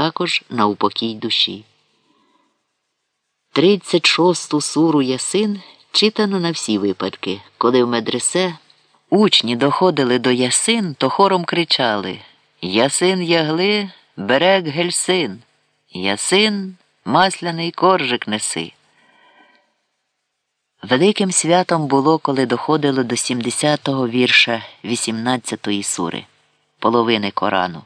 також на упокій душі. Тридцять шосту суру ясин читано на всі випадки, коли в медресе учні доходили до ясин, то хором кричали Ясин ягли, берег гельсин, ясин масляний коржик неси. Великим святом було, коли доходило до 70-го вірша 18-ї сури, половини Корану.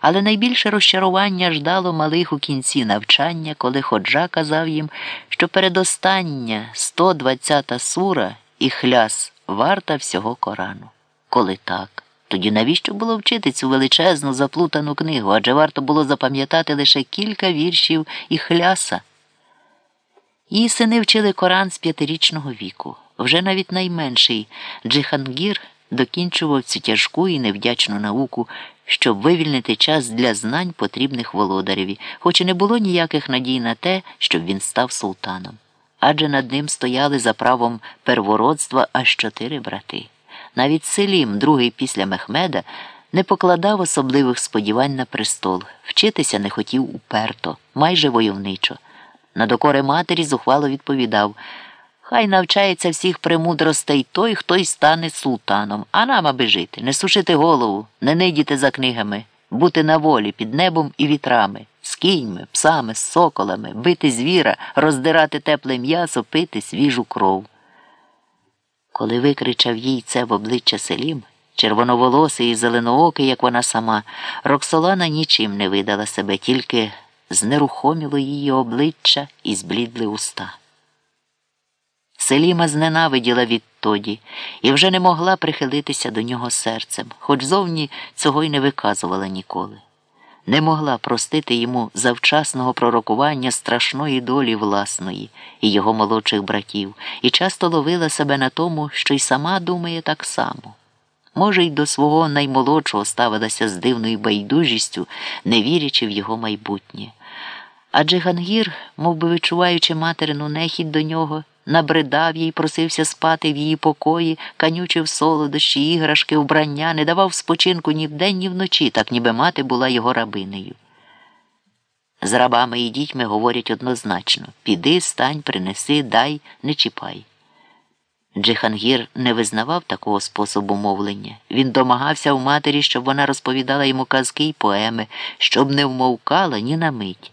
Але найбільше розчарування ждало малих у кінці навчання, коли ходжа казав їм, що передостання 120-та сура і хляс варта всього Корану. Коли так, тоді навіщо було вчити цю величезну заплутану книгу? Адже варто було запам'ятати лише кілька віршів і хляса. Її сини вчили Коран з п'ятирічного віку. Вже навіть найменший Джихангір докінчував цю тяжку і невдячну науку, щоб вивільнити час для знань, потрібних володареві, хоч і не було ніяких надій на те, щоб він став султаном. Адже над ним стояли за правом первородства аж чотири брати. Навіть Селім, другий після Мехмеда, не покладав особливих сподівань на престол, вчитися не хотів уперто, майже войовничо. На докори матері зухвало відповідав Хай навчається всіх премудростей той, хто й стане султаном, а нам аби жити, не сушити голову, не нидіти за книгами, бути на волі під небом і вітрами, з кіньми, псами, з соколами, бити звіра, роздирати тепле м'ясо, пити свіжу кров. Коли викричав їй це в обличчя селім, червоноволосий і зеленоокий, як вона сама, Роксолана нічим не видала себе, тільки знерухоміло її обличчя і зблідли уста. Селіма зненавиділа відтоді і вже не могла прихилитися до нього серцем, хоч зовні цього й не виказувала ніколи. Не могла простити йому завчасного пророкування страшної долі власної і його молодших братів, і часто ловила себе на тому, що й сама думає так само. Може, й до свого наймолодшого ставилася з дивною байдужістю, не вірячи в його майбутнє. Адже Гангір, мов би відчуваючи материну нехідь до нього, набридав їй, просився спати в її покої, канючив солодощі, іграшки, вбрання, не давав спочинку ні вдень, ні вночі, так ніби мати була його рабинею. З рабами і дітьми говорять однозначно піди, стань, принеси, дай, не чіпай. Джихангір не визнавав такого способу мовлення. Він домагався у матері, щоб вона розповідала йому казки й поеми, щоб не вмовкала ні на мить.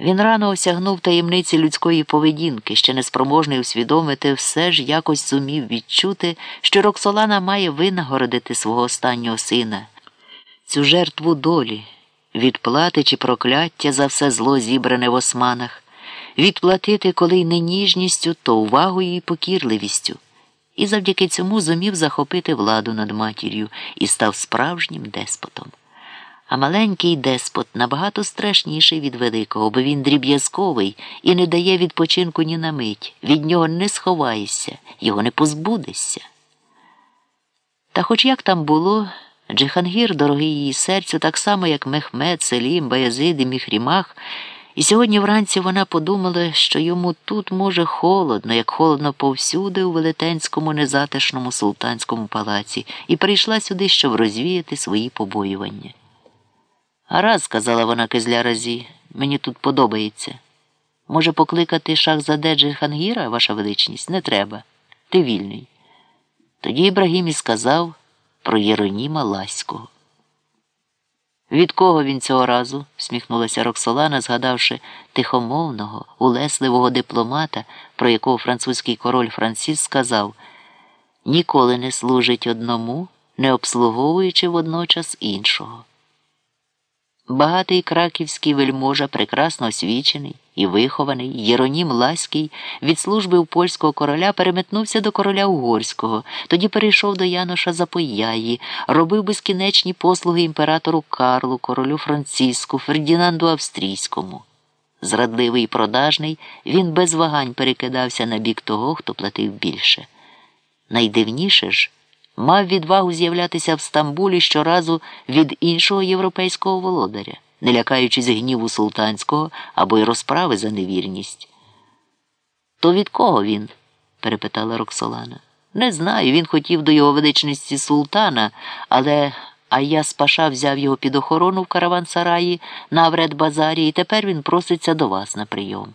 Він рано осягнув таємниці людської поведінки, ще неспроможний усвідомити, все ж якось зумів відчути, що Роксолана має винагородити свого останнього сина, цю жертву долі, відплати чи прокляття за все зло зібране в османах, відплатити коли й не ніжністю, то увагою і покірливістю, і завдяки цьому зумів захопити владу над матір'ю і став справжнім деспотом. А маленький деспот набагато страшніший від великого, бо він дріб'язковий і не дає відпочинку ні на мить. Від нього не сховаєшся, його не позбудешся. Та хоч як там було, Джихангір, дорогий її серцю, так само, як Мехмед, Селім, Баязид і Міхрімах, і сьогодні вранці вона подумала, що йому тут може холодно, як холодно повсюди у велетенському незатишному султанському палаці, і прийшла сюди, щоб розвіяти свої побоювання. Гаразд, сказала вона кизляразі, мені тут подобається. Може, покликати Шахзаде Хангіра, ваша величність, не треба. Ти вільний. Тоді Ібрагім і сказав про Єроніма Ласького. Від кого він цього разу? всміхнулася Роксолана, згадавши тихомовного, улесливого дипломата, про якого французький король Францис сказав ніколи не служить одному, не обслуговуючи водночас іншого. Багатий краківський вельможа, прекрасно освічений і вихований, Єронім Ласький від служби у польського короля переметнувся до короля Угорського, тоді перейшов до Яноша Запояї, робив безкінечні послуги імператору Карлу, королю Франциску, Фердінанду Австрійському. Зрадливий і продажний, він без вагань перекидався на бік того, хто платив більше. Найдивніше ж мав відвагу з'являтися в Стамбулі щоразу від іншого європейського володаря, не лякаючись гніву султанського або й розправи за невірність. То від кого він? перепитала Роксолана. Не знаю, він хотів до його величності султана, але А я з паша взяв його під охорону в караван-сараї на Аврет-базарі, і тепер він проситься до вас на прийом.